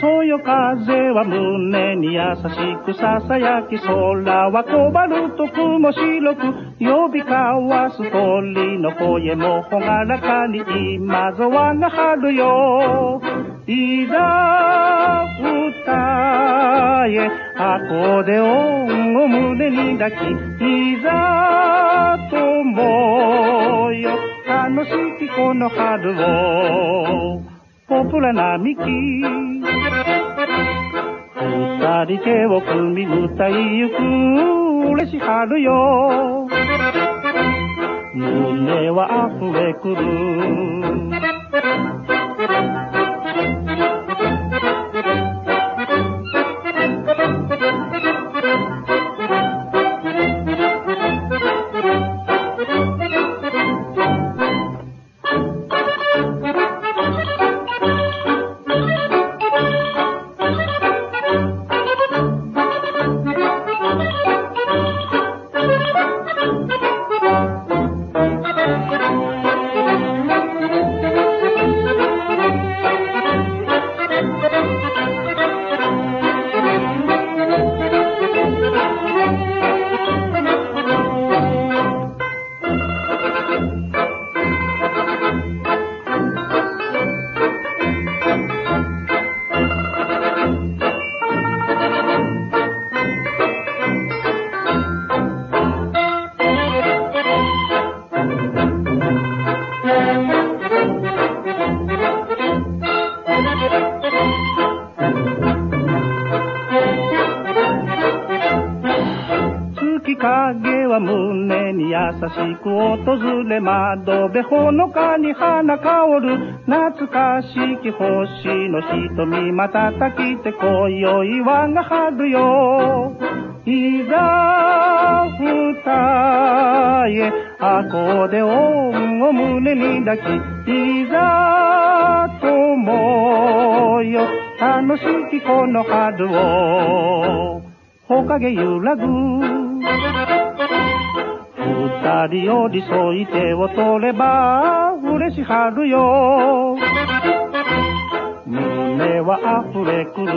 そよ風は胸に優しくささやき空はコバルト雲白く呼び交わす鳥の声もほがらかに今ぞ我が春よ。いざ歌え箱で音を胸に抱きいざ友よ楽しきこの春をポプラ並木二人手を組み歌いゆく嬉し春よ。胸は溢れくる。月影は胸に優しく訪れ窓辺ほのかに花香る。懐かしき星の瞳瞬きて今宵我が春よ。いざ歌えアコで音を胸に抱きいざ友よ。楽しきこの春を。ほかげ揺らぐ二人寄り添い手を取れば嬉しはるよ。胸は溢れくる。